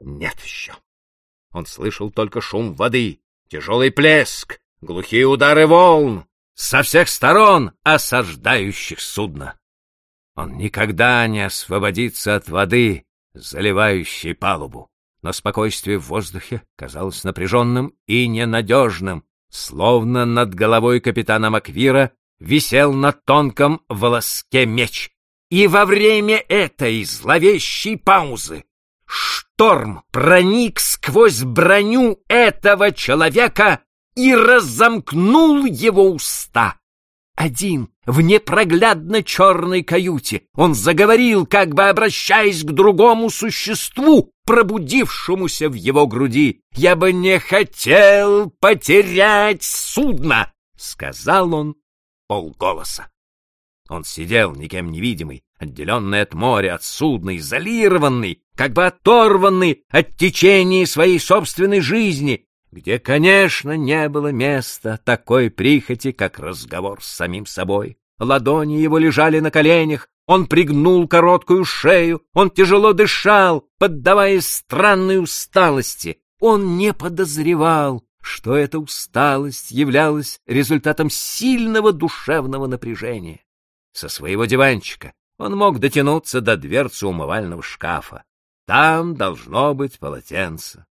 нет еще. Он слышал только шум воды, тяжелый плеск, глухие удары волн, со всех сторон осаждающих судно. Он никогда не освободится от воды, заливающей палубу. Но спокойствие в воздухе казалось напряженным и ненадежным, словно над головой капитана Маквира висел на тонком волоске меч. И во время этой зловещей паузы шторм проник сквозь броню этого человека и разомкнул его уста. Один в непроглядно черной каюте он заговорил, как бы обращаясь к другому существу, пробудившемуся в его груди. «Я бы не хотел потерять судно!» — сказал он полголоса. Он сидел, никем не видимый, отделенный от моря, от судна, изолированный, как бы оторванный от течения своей собственной жизни, где, конечно, не было места такой прихоти, как разговор с самим собой. Ладони его лежали на коленях, он пригнул короткую шею, он тяжело дышал, поддаваясь странной усталости. Он не подозревал, что эта усталость являлась результатом сильного душевного напряжения. Со своего диванчика он мог дотянуться до дверцы умывального шкафа. Там должно быть полотенце.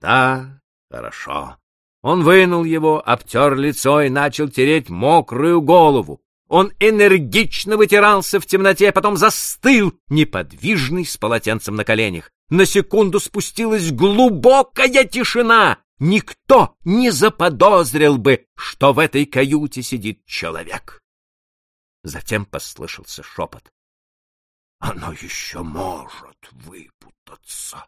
Да, хорошо. Он вынул его, обтер лицо и начал тереть мокрую голову. Он энергично вытирался в темноте, потом застыл, неподвижный, с полотенцем на коленях. На секунду спустилась глубокая тишина. Никто не заподозрил бы, что в этой каюте сидит человек. Затем послышался шепот. «Оно еще может выпутаться».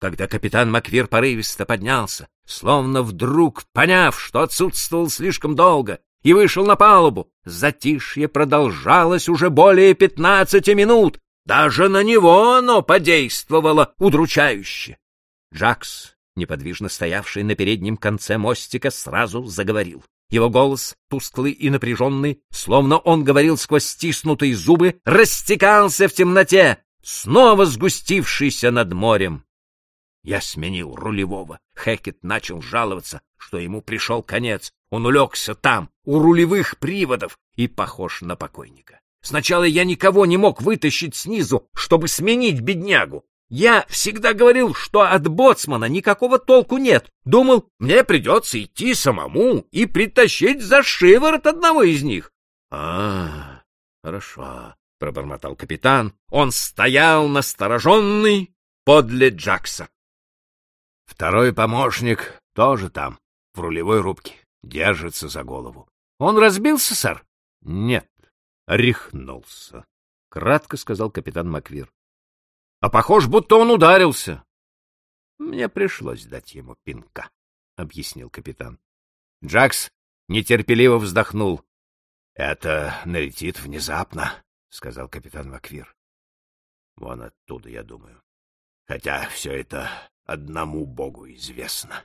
Когда капитан Маквир порывисто поднялся, словно вдруг поняв, что отсутствовал слишком долго, и вышел на палубу. Затишье продолжалось уже более пятнадцати минут. Даже на него оно подействовало удручающе. Джакс, неподвижно стоявший на переднем конце мостика, сразу заговорил. Его голос, тусклый и напряженный, словно он говорил сквозь стиснутые зубы, растекался в темноте, снова сгустившийся над морем. Я сменил рулевого. Хекет начал жаловаться, что ему пришел конец. Он улегся там, у рулевых приводов, и похож на покойника. Сначала я никого не мог вытащить снизу, чтобы сменить беднягу. Я всегда говорил, что от боцмана никакого толку нет. Думал, мне придется идти самому и притащить за шиворот одного из них. — А, хорошо, — пробормотал капитан. Он стоял настороженный подле Джакса. Второй помощник тоже там, в рулевой рубке держится за голову. Он разбился, сэр? Нет, рехнулся, кратко сказал капитан Маквир. А похож, будто он ударился. Мне пришлось дать ему пинка, объяснил капитан. Джакс нетерпеливо вздохнул. Это налетит внезапно, сказал капитан Маквир. Вон оттуда, я думаю. Хотя все это одному богу известно.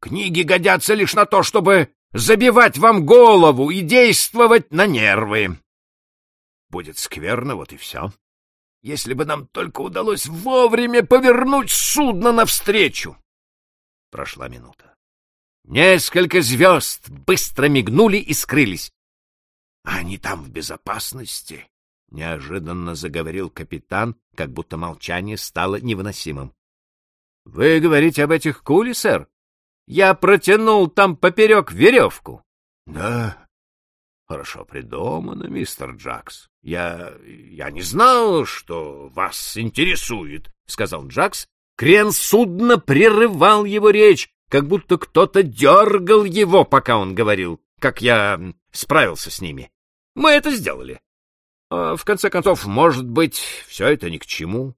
Книги годятся лишь на то, чтобы забивать вам голову и действовать на нервы. Будет скверно, вот и все. Если бы нам только удалось вовремя повернуть судно навстречу. Прошла минута. Несколько звезд быстро мигнули и скрылись. А они там в безопасности, — неожиданно заговорил капитан, как будто молчание стало невыносимым. — Вы говорите об этих кули, сэр? Я протянул там поперек веревку. — Да, хорошо придумано, мистер Джакс. Я... я не знал, что вас интересует, — сказал Джакс. Крен судна прерывал его речь, как будто кто-то дергал его, пока он говорил, как я справился с ними. Мы это сделали. А в конце концов, может быть, все это ни к чему.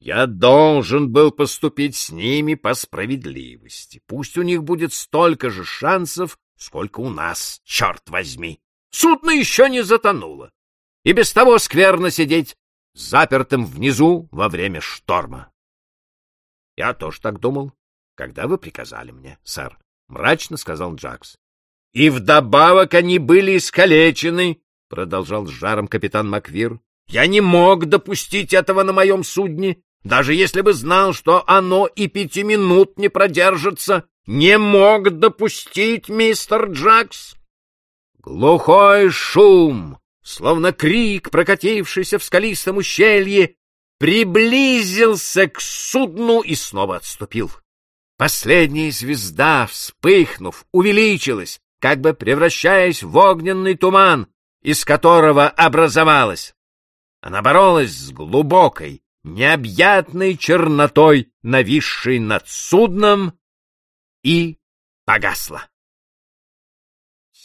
Я должен был поступить с ними по справедливости. Пусть у них будет столько же шансов, сколько у нас, черт возьми. Судно еще не затонуло. И без того скверно сидеть запертым внизу во время шторма. Я тоже так думал, когда вы приказали мне, сэр, — мрачно сказал Джакс. И вдобавок они были искалечены, — продолжал с жаром капитан Маквир. Я не мог допустить этого на моем судне. даже если бы знал, что оно и пяти минут не продержится, не мог допустить мистер Джакс. Глухой шум, словно крик, прокатившийся в скалистом ущелье, приблизился к судну и снова отступил. Последняя звезда, вспыхнув, увеличилась, как бы превращаясь в огненный туман, из которого образовалась. Она боролась с глубокой, необъятной чернотой, нависшей над судном, и погасла.